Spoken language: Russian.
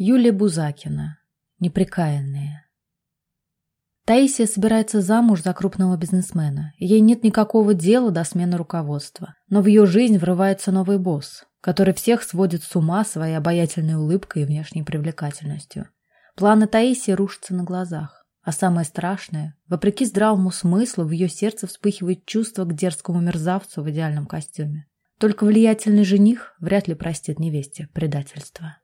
Юлия Бузакина. Неприкаянные. Таисия собирается замуж за крупного бизнесмена. Ей нет никакого дела до смены руководства. Но в ее жизнь врывается новый босс, который всех сводит с ума своей обаятельной улыбкой и внешней привлекательностью. Планы Таисии рушатся на глазах. А самое страшное, вопреки здравому смыслу, в ее сердце вспыхивает чувство к дерзкому мерзавцу в идеальном костюме. Только влиятельный жених вряд ли простит невесте предательство.